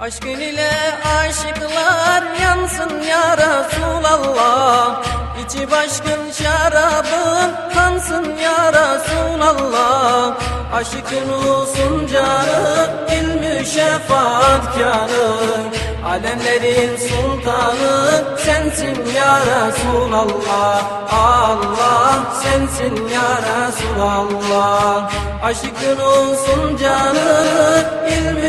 Aşkın ile aşıklar yansın ya Resulallah. İçi başkın şarabın kansın ya Resulallah. Aşkın olsun canı ilmi şefaatkarı. Alemlerin sultanı sensin ya Resulallah. Allah sensin ya Resulallah. Aşkın olsun canı ilmi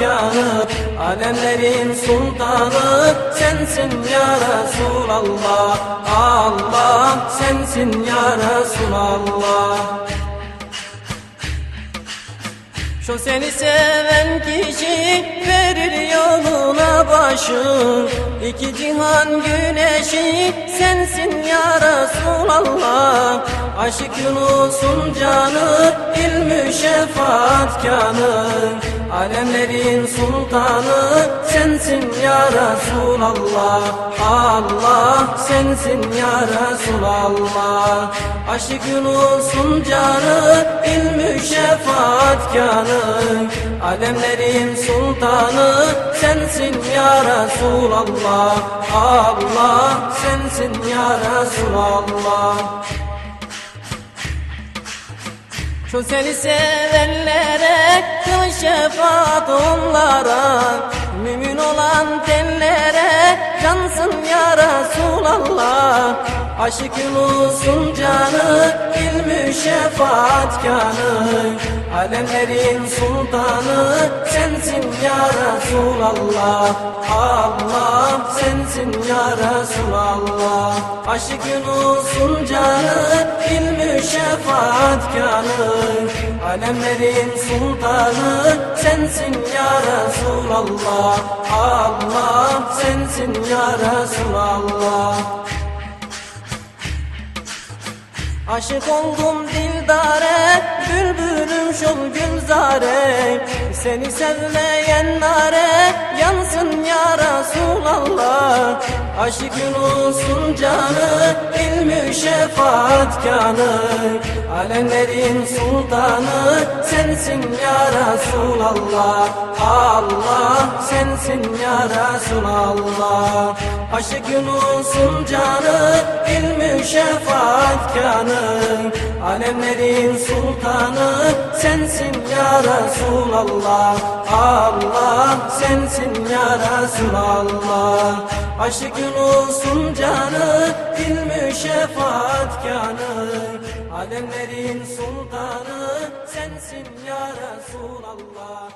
şefaatkarı Alemlerin sultanı sensin ya Resulallah. Allah sensin ya Resulallah. Şu seni seven kişi verir yoluna başı. İki cihan güneşi sensin ya Resulallah. Aşık olsun canı ilmi şefaatkanı Alemlerin sultanı sensin ya Resulallah. Allah sensin ya Resulallah. Aşık olsun canı ilmi şefaatkanı Alemlerin sultanı sensin ya Resulallah. Allah sensin ya Resulallah şu seni sevenlere kıl şefaat onlara. Mümin olan tenlere cansın ya Resulallah. Aşıkın olsun canı ilmi şefaatkanı Alemlerin sultanı sensin ya Resulallah. Allah sensin ya Resulallah. Aşıkın olsun canı ilmi şefaatkanı Alemlerin sultanı sensin ya Resulallah. Allah sensin ya Resulallah. Aşık oldum dildare, bülbülüm şol gülzare. Seni sevmeyen nare, yansın ya Resulallah Aşıkın olsun canı, ilmi şefaatkanı. Alemlerin sultanı, sensin ya Resulallah. Allah sensin ya Resulallah. Aşıkın olsun canı, ilmi şefaatkanı. Alemlerin sultanı sensin ya Resulallah. Allah sensin ya Resulallah Aşıkın olsun canı ilmi şefaatkanı Alemlerin sultanı sensin ya Resulallah